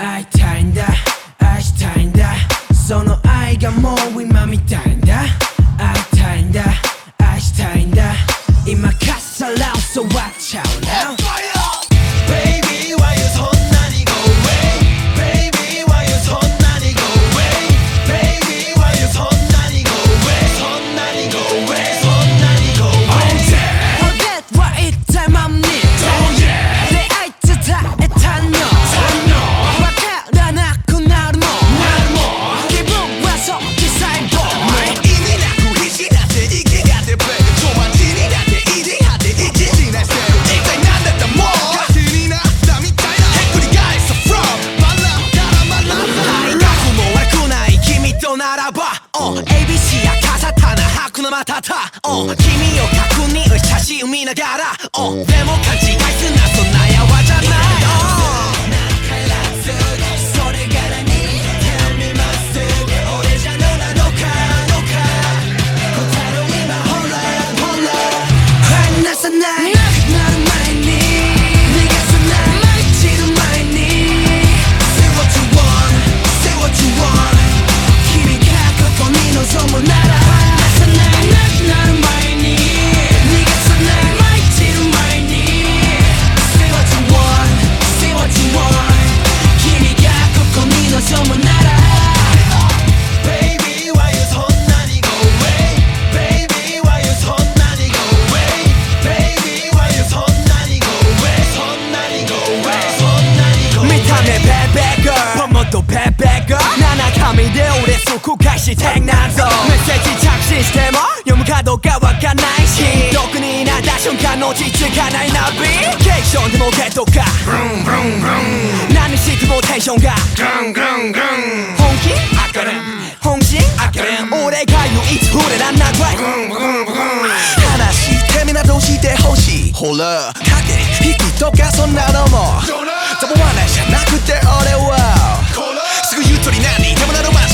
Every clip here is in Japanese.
会いたいんだ愛したいんだ。その愛がもう今みたい。Oh ABC や傘棚白のまたた oh 君を確認写真見ながら oh でも勘違いすんな公開してなぞメッセージ着信しても読むかどうかわかんないし。毒になった瞬間の落ち着かないナビ。ケーションでもゲットか。ブンブンブン。何してもテンションが。グングングン。本気？あかれん本心？あかれん。俺が唯一触れらんなぐらい。ブンブンブン。話してみなどうしてほしい。ほら。駆け引きとかそんなのも。ザボワナじゃなくて俺は。すぐゆとり何でもなるわ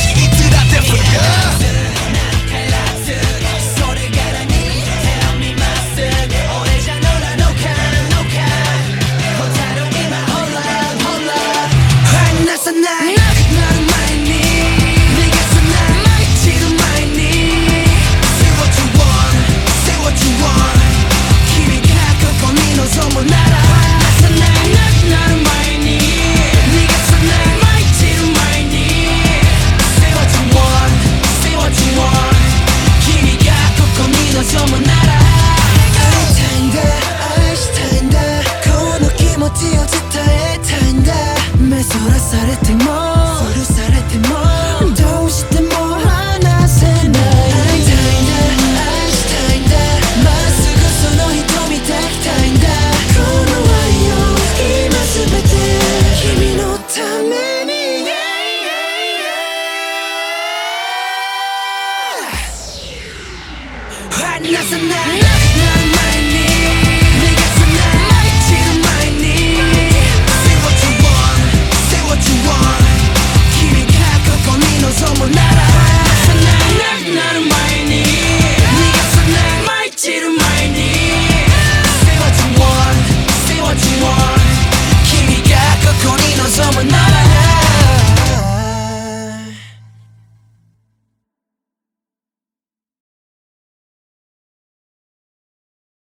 Listen that.